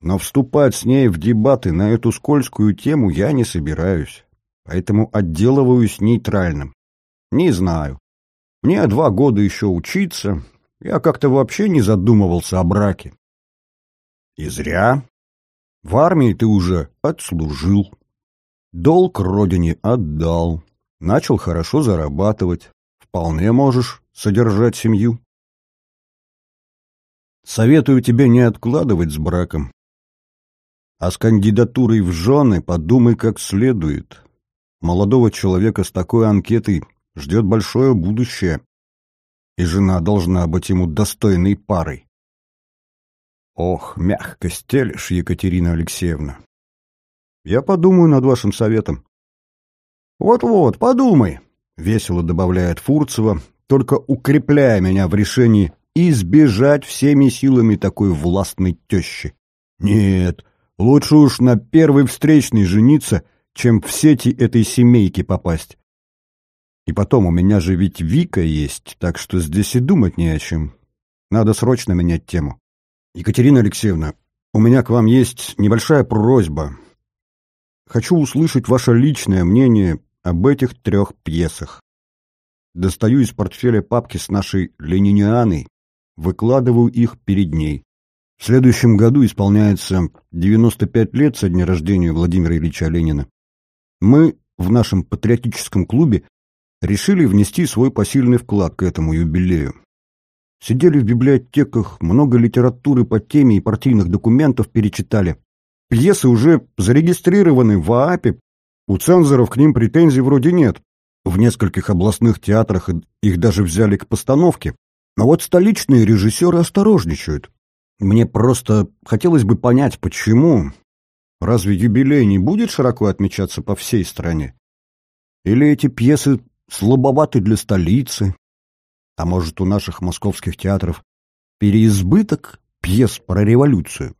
Speaker 1: Но вступать с ней в дебаты на эту скользкую тему я не собираюсь, поэтому отделываюсь нейтральным. Не знаю. Мне два года еще учиться, я как-то вообще не задумывался о браке. И зря. В армии ты уже отслужил. Долг родине отдал. Начал хорошо зарабатывать. Вполне можешь содержать семью. Советую тебе не откладывать с браком. А с кандидатурой в жены подумай как следует. Молодого человека с такой анкетой ждет большое будущее, и жена должна быть ему достойной парой. Ох, мягко стелишь, Екатерина Алексеевна. Я подумаю над вашим советом. Вот-вот, подумай, весело добавляет Фурцева, только укрепляя меня в решении избежать всеми силами такой властной тещи. Нет, Лучше уж на первый встречный жениться, чем в сети этой семейки попасть. И потом, у меня же ведь Вика есть, так что здесь и думать не о чем. Надо срочно менять тему. Екатерина Алексеевна, у меня к вам есть небольшая просьба. Хочу услышать ваше личное мнение об этих трех пьесах. Достаю из портфеля папки с нашей ленинианой, выкладываю их перед ней. В следующем году исполняется 95 лет со дня рождения Владимира Ильича Ленина. Мы в нашем патриотическом клубе решили внести свой посильный вклад к этому юбилею. Сидели в библиотеках, много литературы по теме и партийных документов перечитали. Пьесы уже зарегистрированы в ААПе, у цензоров к ним претензий вроде нет. В нескольких областных театрах их даже взяли к постановке. Но вот столичные режиссеры осторожничают. Мне просто хотелось бы понять, почему. Разве юбилей не будет широко отмечаться по всей стране? Или эти пьесы слабоваты для столицы? А может, у наших московских театров переизбыток пьес про революцию?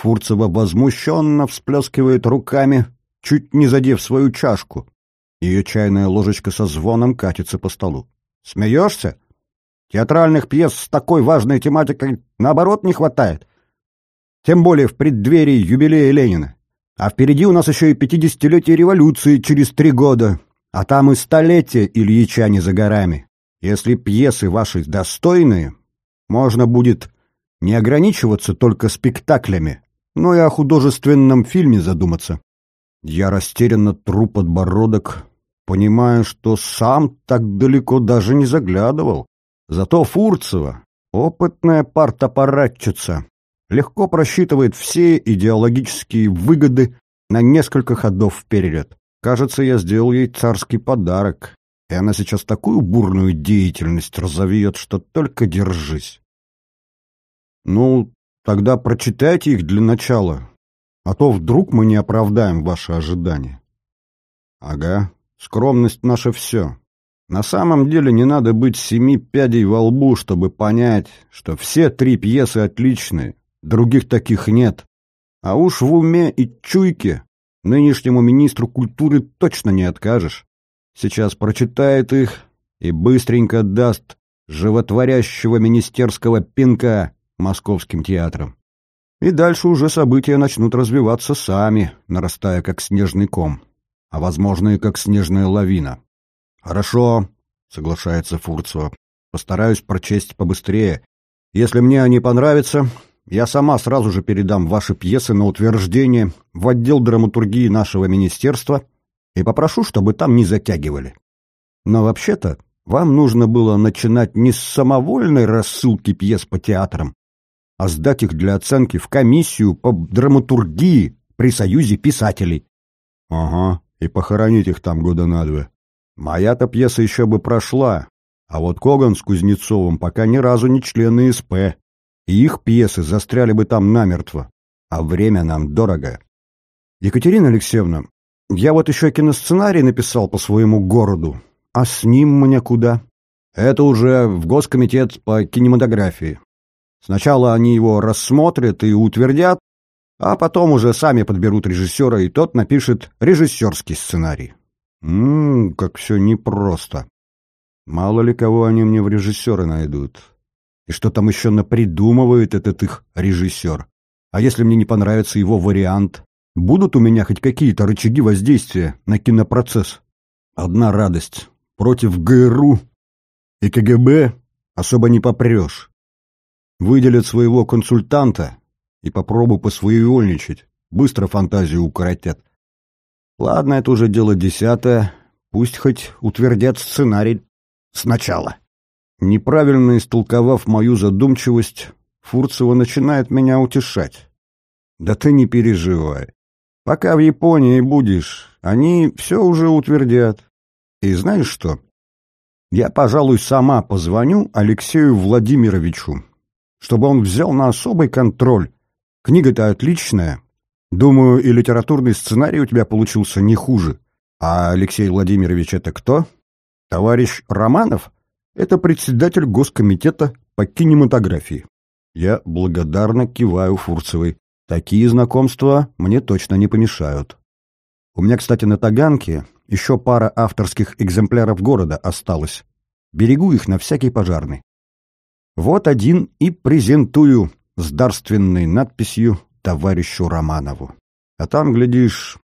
Speaker 1: Фурцева возмущенно всплескивает руками, чуть не задев свою чашку. Ее чайная ложечка со звоном катится по столу. «Смеешься?» Театральных пьес с такой важной тематикой, наоборот, не хватает. Тем более в преддверии юбилея Ленина. А впереди у нас еще и пятидесятилетие революции через три года. А там и столетие Ильича не за горами. Если пьесы ваши достойные, можно будет не ограничиваться только спектаклями, но и о художественном фильме задуматься. Я растерянно тру подбородок, понимая, что сам так далеко даже не заглядывал. Зато Фурцева, опытная партаппаратчица, легко просчитывает все идеологические выгоды на несколько ходов вперед. Кажется, я сделал ей царский подарок, и она сейчас такую бурную деятельность разовьет, что только держись. Ну, тогда прочитайте их для начала, а то вдруг мы не оправдаем ваши ожидания. Ага, скромность наша все. На самом деле не надо быть семи пядей во лбу, чтобы понять, что все три пьесы отличные, других таких нет. А уж в уме и чуйке нынешнему министру культуры точно не откажешь. Сейчас прочитает их и быстренько даст животворящего министерского пинка московским театрам. И дальше уже события начнут развиваться сами, нарастая как снежный ком, а, возможно, и как снежная лавина. «Хорошо», — соглашается Фурцева, — «постараюсь прочесть побыстрее. Если мне они понравятся, я сама сразу же передам ваши пьесы на утверждение в отдел драматургии нашего министерства и попрошу, чтобы там не затягивали. Но вообще-то вам нужно было начинать не с самовольной рассылки пьес по театрам, а сдать их для оценки в комиссию по драматургии при Союзе писателей. Ага, и похоронить их там года на два. Моя-то пьеса еще бы прошла, а вот Коган с Кузнецовым пока ни разу не члены СП, и их пьесы застряли бы там намертво, а время нам дорого. Екатерина Алексеевна, я вот еще киносценарий написал по своему городу, а с ним мне куда? Это уже в Госкомитет по кинематографии. Сначала они его рассмотрят и утвердят, а потом уже сами подберут режиссера, и тот напишет режиссерский сценарий. Ммм, как все непросто. Мало ли кого они мне в режиссеры найдут. И что там еще напридумывает этот их режиссер? А если мне не понравится его вариант? Будут у меня хоть какие-то рычаги воздействия на кинопроцесс? Одна радость. Против ГРУ и КГБ особо не попрешь. Выделят своего консультанта и попробуй посвоевольничать. Быстро фантазию укоротят. Ладно, это уже дело десятое. Пусть хоть утвердят сценарий сначала. Неправильно истолковав мою задумчивость, Фурцева начинает меня утешать. Да ты не переживай. Пока в Японии будешь, они все уже утвердят. И знаешь что? Я, пожалуй, сама позвоню Алексею Владимировичу, чтобы он взял на особый контроль. Книга-то отличная. Думаю, и литературный сценарий у тебя получился не хуже. А Алексей Владимирович это кто? Товарищ Романов? Это председатель Госкомитета по кинематографии. Я благодарно киваю Фурцевой. Такие знакомства мне точно не помешают. У меня, кстати, на Таганке еще пара авторских экземпляров города осталось. Берегу их на всякий пожарный. Вот один и презентую с дарственной надписью товарищу Романову. А там, глядишь,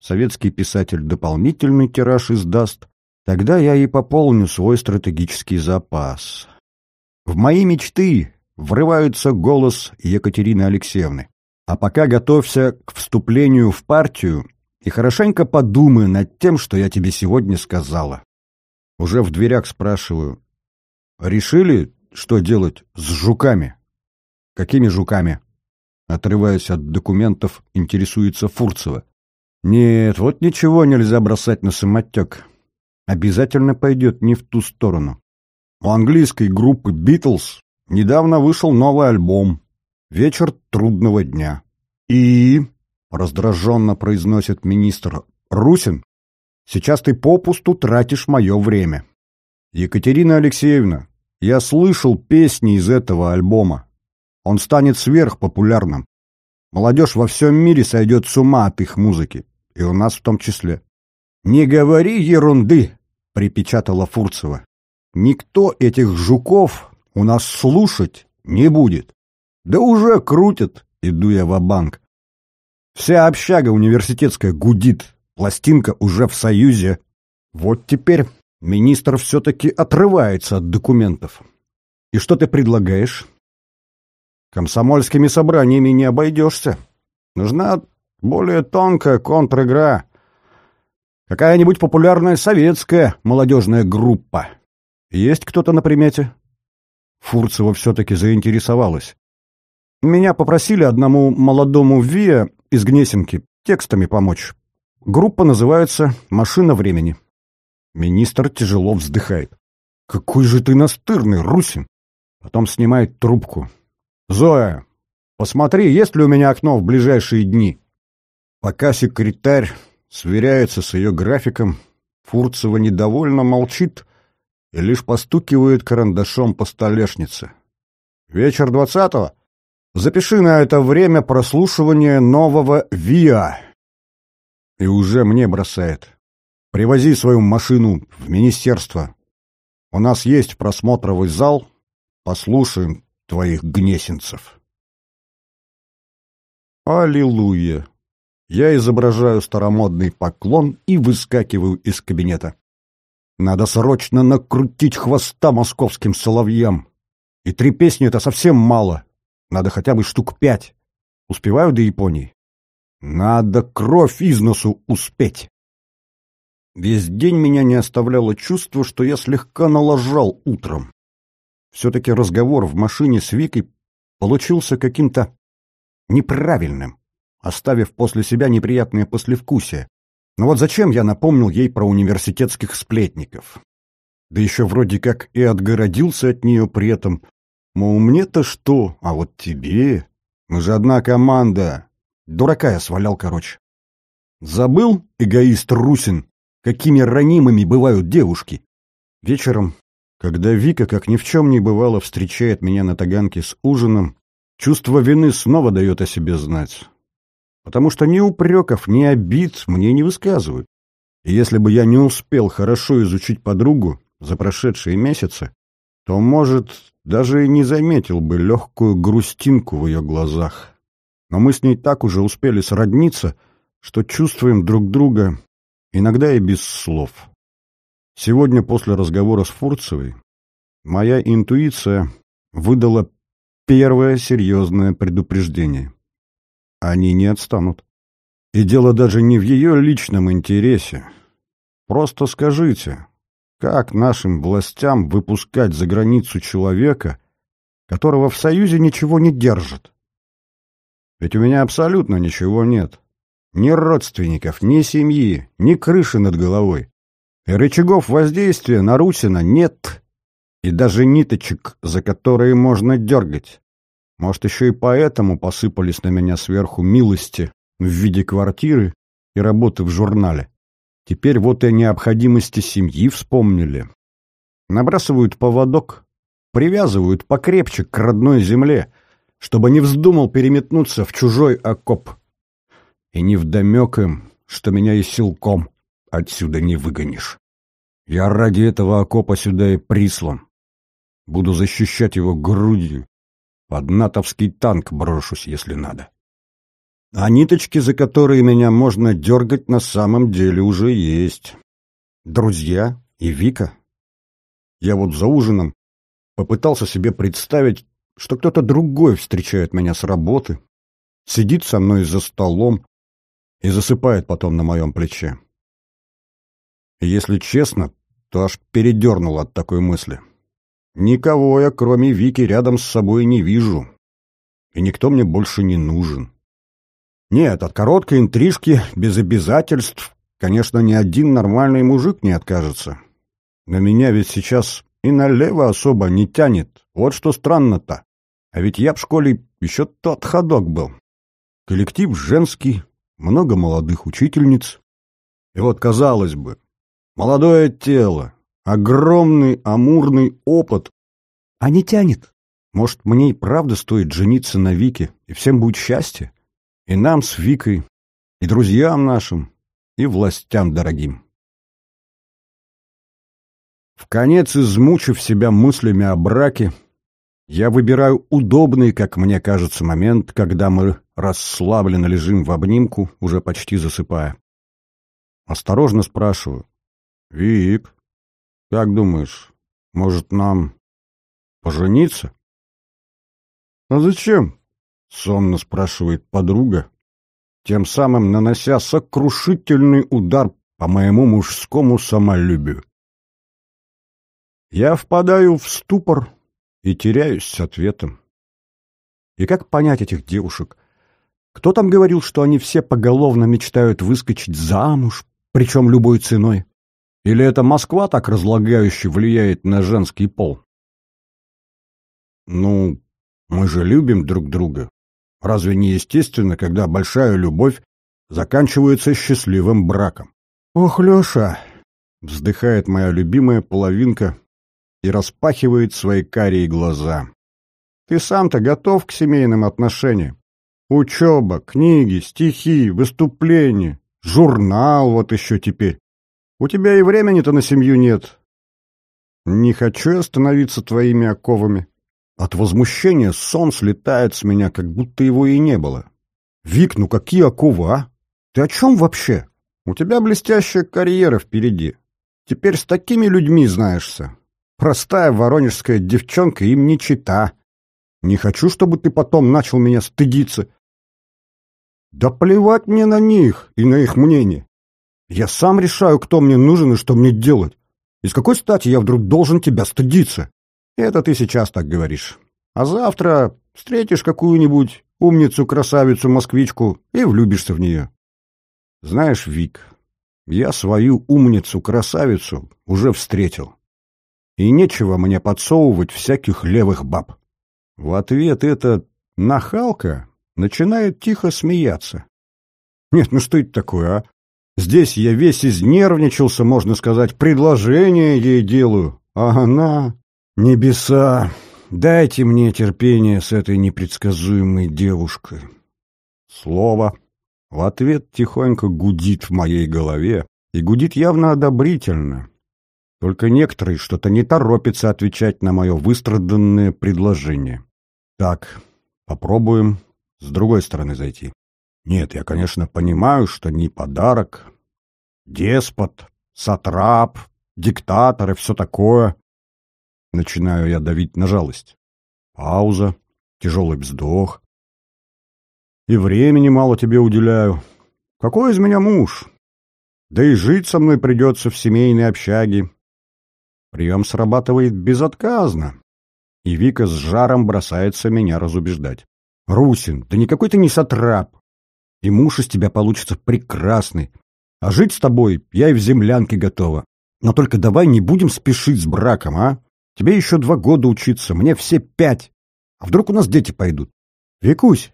Speaker 1: советский писатель дополнительный тираж издаст, тогда я и пополню свой стратегический запас. В мои мечты врывается голос Екатерины Алексеевны. А пока готовься к вступлению в партию и хорошенько подумай над тем, что я тебе сегодня сказала. Уже в дверях спрашиваю. Решили, что делать с жуками? Какими жуками? Отрываясь от документов, интересуется Фурцева. Нет, вот ничего нельзя бросать на самотек. Обязательно пойдет не в ту сторону. У английской группы «Битлз» недавно вышел новый альбом «Вечер трудного дня». И — раздраженно произносит министр. «Русин, сейчас ты попусту тратишь мое время». «Екатерина Алексеевна, я слышал песни из этого альбома. Он станет сверхпопулярным. Молодежь во всем мире сойдет с ума от их музыки, и у нас в том числе». «Не говори ерунды!» — припечатала Фурцева. «Никто этих жуков у нас слушать не будет. Да уже крутят, иду я в банк Вся общага университетская гудит, пластинка уже в Союзе. Вот теперь министр все-таки отрывается от документов. И что ты предлагаешь? Комсомольскими собраниями не обойдешься. Нужна более тонкая контр-игра. Какая-нибудь популярная советская молодежная группа. Есть кто-то на примете? Фурцева все-таки заинтересовалась. Меня попросили одному молодому ВИА из Гнесинки текстами помочь. Группа называется «Машина времени». Министр тяжело вздыхает. «Какой же ты настырный, Русин!» Потом снимает трубку. «Зоя, посмотри, есть ли у меня окно в ближайшие дни?» Пока секретарь сверяется с ее графиком, Фурцева недовольно молчит, и лишь постукивает карандашом по столешнице. «Вечер двадцатого? Запиши на это время прослушивание нового ВИА». И уже мне бросает. «Привози свою машину в министерство. У нас есть просмотровый зал. Послушаем твоих гнесинцев». Аллилуйя! Я изображаю старомодный поклон и выскакиваю из кабинета. Надо срочно накрутить хвоста московским соловьям. И три песни — это совсем мало. Надо хотя бы штук пять. Успеваю до Японии? Надо кровь из носу успеть. Весь день меня не оставляло чувство, что я слегка налажал утром. Все-таки разговор в машине с Викой получился каким-то неправильным, оставив после себя неприятное послевкусие. Но вот зачем я напомнил ей про университетских сплетников? Да еще вроде как и отгородился от нее при этом. Мол, мне-то что, а вот тебе? Мы же одна команда. Дурака я свалял, короче. Забыл, эгоист Русин, какими ранимыми бывают девушки? Вечером, когда Вика, как ни в чем не бывало, встречает меня на таганке с ужином, Чувство вины снова дает о себе знать. Потому что ни упреков, ни обид мне не высказывают. И если бы я не успел хорошо изучить подругу за прошедшие месяцы, то, может, даже и не заметил бы легкую грустинку в ее глазах. Но мы с ней так уже успели сродниться, что чувствуем друг друга иногда и без слов. Сегодня после разговора с Фурцевой моя интуиция выдала Первое серьезное предупреждение. Они не отстанут. И дело даже не в ее личном интересе. Просто скажите, как нашим властям выпускать за границу человека, которого в Союзе ничего не держит? Ведь у меня абсолютно ничего нет. Ни родственников, ни семьи, ни крыши над головой. И рычагов воздействия на Русина нет и даже ниточек, за которые можно дергать. Может, еще и поэтому посыпались на меня сверху милости в виде квартиры и работы в журнале. Теперь вот и о необходимости семьи вспомнили. Набрасывают поводок, привязывают покрепче к родной земле, чтобы не вздумал переметнуться в чужой окоп. И невдомек им, что меня и силком отсюда не выгонишь. Я ради этого окопа сюда и прислан. Буду защищать его грудью. Под натовский танк брошусь, если надо. А ниточки, за которые меня можно дергать, на самом деле уже есть. Друзья и Вика. Я вот за ужином попытался себе представить, что кто-то другой встречает меня с работы, сидит со мной за столом и засыпает потом на моем плече. Если честно, то аж передернул от такой мысли. Никого я, кроме Вики, рядом с собой не вижу. И никто мне больше не нужен. Нет, от короткой интрижки, без обязательств, конечно, ни один нормальный мужик не откажется. Но меня ведь сейчас и налево особо не тянет. Вот что странно-то. А ведь я в школе еще тот ходок был. Коллектив женский, много молодых учительниц. И вот, казалось бы, молодое тело, огромный амурный опыт, а не тянет. Может, мне и правда стоит жениться на Вике, и всем будет счастье? И нам с Викой, и друзьям нашим, и властям дорогим. В конец измучив себя мыслями о браке, я выбираю удобный, как мне кажется, момент, когда мы расслабленно лежим в обнимку, уже почти засыпая. Осторожно спрашиваю. «Вик, как думаешь, может, нам пожениться? — А зачем? — сонно спрашивает подруга, тем самым нанося сокрушительный удар по моему мужскому самолюбию. Я впадаю в ступор и теряюсь с ответом. И как понять этих девушек? Кто там говорил, что они все поголовно мечтают выскочить замуж, причем любой ценой? Или это Москва так разлагающе влияет на женский пол? Ну, мы же любим друг друга. Разве не естественно, когда большая любовь заканчивается счастливым браком? Ох, Леша, вздыхает моя любимая половинка и распахивает свои карие глаза. Ты сам-то готов к семейным отношениям? Учеба, книги, стихи, выступления, журнал вот еще теперь. У тебя и времени-то на семью нет. Не хочу я становиться твоими оковами. От возмущения сон слетает с меня, как будто его и не было. Вик, ну какие оковы, а? Ты о чем вообще? У тебя блестящая карьера впереди. Теперь с такими людьми знаешься. Простая воронежская девчонка им не чита. Не хочу, чтобы ты потом начал меня стыдиться. Да плевать мне на них и на их мнение. Я сам решаю, кто мне нужен и что мне делать. И с какой стати я вдруг должен тебя стыдиться? Это ты сейчас так говоришь. А завтра встретишь какую-нибудь умницу-красавицу-москвичку и влюбишься в нее. Знаешь, Вик, я свою умницу-красавицу уже встретил. И нечего мне подсовывать всяких левых баб. В ответ эта нахалка начинает тихо смеяться. Нет, ну что это такое, а? Здесь я весь изнервничался, можно сказать, предложение ей делаю, а она... Небеса, дайте мне терпение с этой непредсказуемой девушкой. Слово в ответ тихонько гудит в моей голове, и гудит явно одобрительно. Только некоторые что-то не торопятся отвечать на мое выстраданное предложение. Так, попробуем с другой стороны зайти. Нет, я, конечно, понимаю, что не подарок. Деспот, сатрап, диктатор и все такое. Начинаю я давить на жалость. Пауза, тяжелый вздох. И времени мало тебе уделяю. Какой из меня муж? Да и жить со мной придется в семейной общаге. Прием срабатывает безотказно. И Вика с жаром бросается меня разубеждать. Русин, да никакой ты не сатрап. И муж из тебя получится прекрасный. А жить с тобой я и в землянке готова. Но только давай не будем спешить с браком, а? Тебе еще два года учиться, мне все пять. А вдруг у нас дети пойдут? Викусь,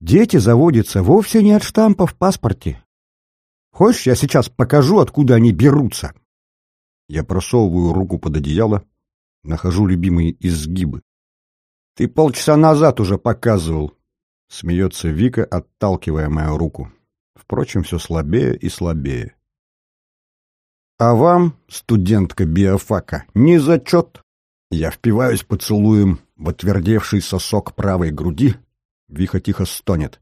Speaker 1: дети заводятся вовсе не от штампа в паспорте. Хочешь, я сейчас покажу, откуда они берутся? Я просовываю руку под одеяло, нахожу любимые изгибы. Ты полчаса назад уже показывал. Смеется Вика, отталкивая мою руку. Впрочем, все слабее и слабее. А вам, студентка биофака, не зачет. Я впиваюсь поцелуем в отвердевший сосок правой груди. Вика тихо стонет.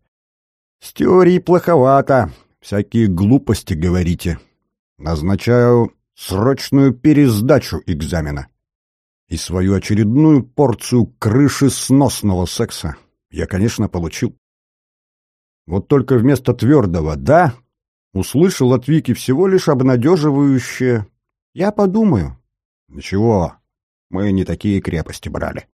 Speaker 1: С теорией плоховато. Всякие глупости говорите. Назначаю срочную пересдачу экзамена и свою очередную порцию крыши сносного секса я, конечно, получил. Вот только вместо твердого «да» услышал от Вики всего лишь обнадеживающее «я подумаю». Ничего, мы не такие крепости брали.